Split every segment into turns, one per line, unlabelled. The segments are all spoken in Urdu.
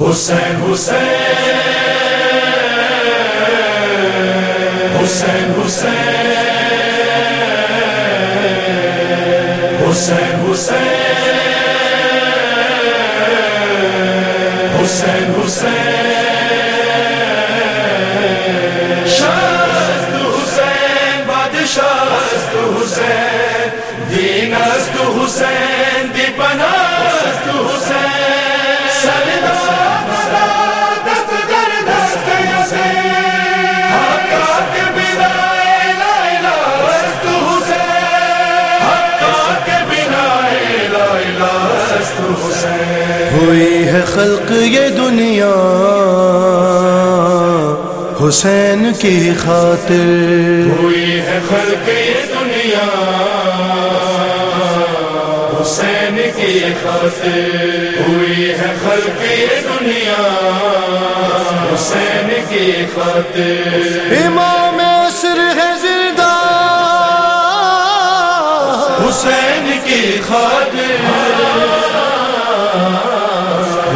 حسین حسین۔ حسین حسین۔ حسین حسین۔ حسین حسین۔ شاست حسین بادشاہ حسین۔ دین حسین۔
ہوئی ہے خلق یہ دنیا حسین کی خاطر۔
ہوئی ہے خلق یہ دنیا حسین کی خاطر ہوئی ہے خلق دنیا۔ حسین کی خاطر
امام عصر ہے زردہ
حسین کی خاطر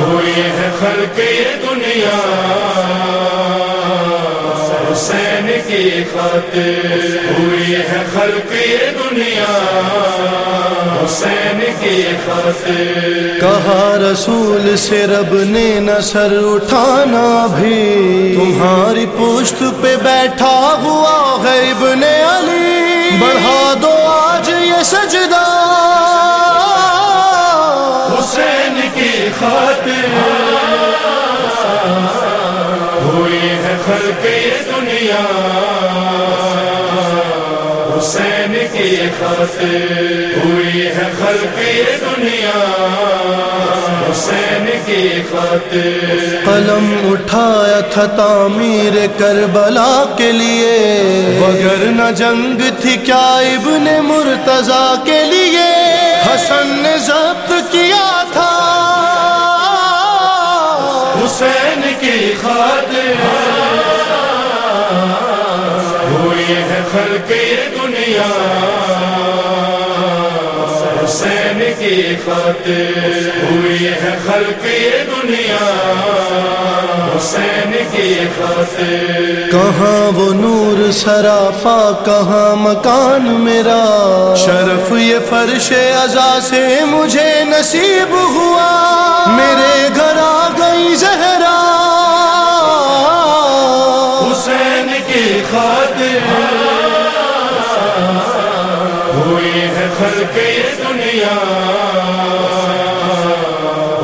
ہوئی ہے خلق دنیا۔ حسین کی خاطر ہوئی ہے خلق یہ دنیا۔ حسین کی خاطر
کہا رسول سے رب نے نہ سر اٹھانا بھی۔ تمہاری پشت پہ بیٹھا ہوا ہے ابن علی۔ بڑھا دو آج یہ سجدہ۔
ہوئی ہے خلق یہ دنیا، حسین کی خاطر ہوئی ہے خلق یہ دنیا، حسین کی خاطر۔
قلم اٹھایا تھا تعمیر کربلا کے لیے، وگر نہ جنگ تھی کیا ابن مرتضی کے لیے؟ حسن نے ضبط کیا
حسین کی خاطر۔ ہوئی ہے خلق یہ دنیا۔ حسین کی خاطر۔ ہوئی ہے خلق یہ دنیا۔ حسین کی خاطر۔
کہاں وہ نور سراپا کہاں مکان میرا۔ شرف یہ فرش ازا سے مجھے نصیب ہوا۔ میرے
خلق یہ دنیا،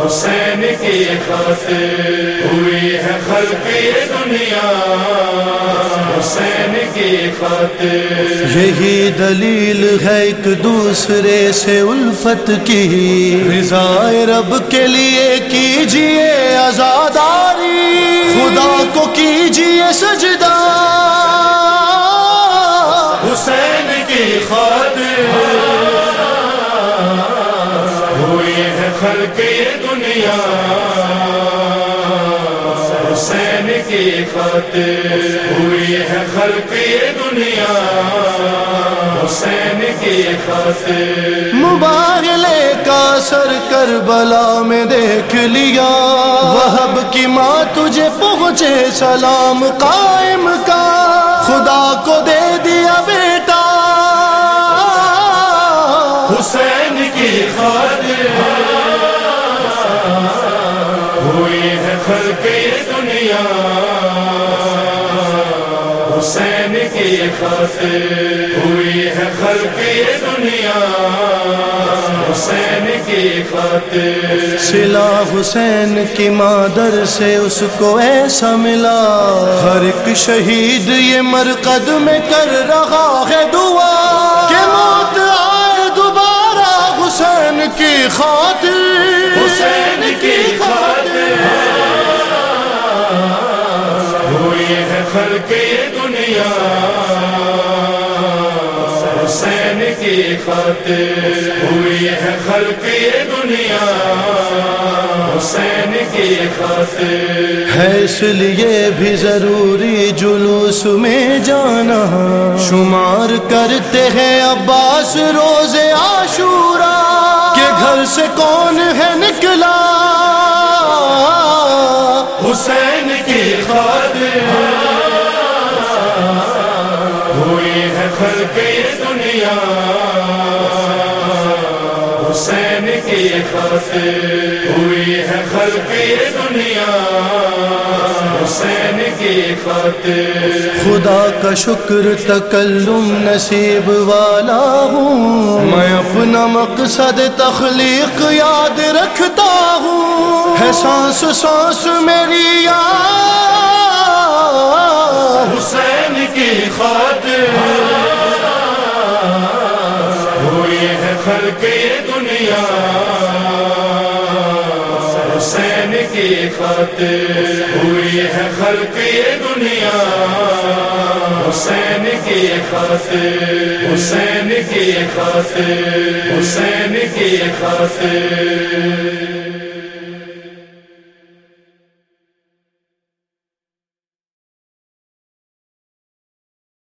حسین کی خاطر ہوئی ہے خلق یہ دنیا، حسین کی خاطر
یہی دلیل ہے ایک دوسرے سے الفت کی۔ رضا رب کے لیے کیجیے آزاداری۔ خدا کو کیجیے سجدہ۔
خلق یہ دنیا، حسین کی خاطر ہوئی ہے خلق یہ دنیا، حسین کی خاطر۔
مباغلے کا سر کربلا میں دیکھ لیا۔ وہب کی ماں تجھے پہنچے سلام قائم کا۔ خدا کو دے
ہوئی ہے خلق دنیا؟ حسین کی خاطر ہوئی ہے خلق دنیا؟ حسین کی خاطر
سلا حسین کی مادر سے اس کو ایسا ملا۔ ہر ایک شہید یہ مرقد میں کر رہا ہے دعا۔ کہ موت آئے دوبارہ حسین کی خاطر
ہے دنیا، حسین کی خاطر ہوئی ہے خلق یہ دنیا، حسین کی خاطر
ہے اس لیے بھی ضروری جلوس میں جانا۔ شمار کرتے ہیں عباس روز عاشورا کہ گھر سے کون ہے نکلا؟
ہوئی ہے دنیا حسین کی خاطر
خدا کا شکر تکلم نصیب والا ہوں۔ میں اپنا مقصد تخلیق یاد رکھتا ہوں۔ ہے سانس سانس میری یاد۔
حسین کی خاطر۔ ہوئی ہے خلق یہ حسین کی خاطر ہوئی ہے خلق یہ دنیا، حسین کی خاطر حسین کی خاطر حسین کی خاطر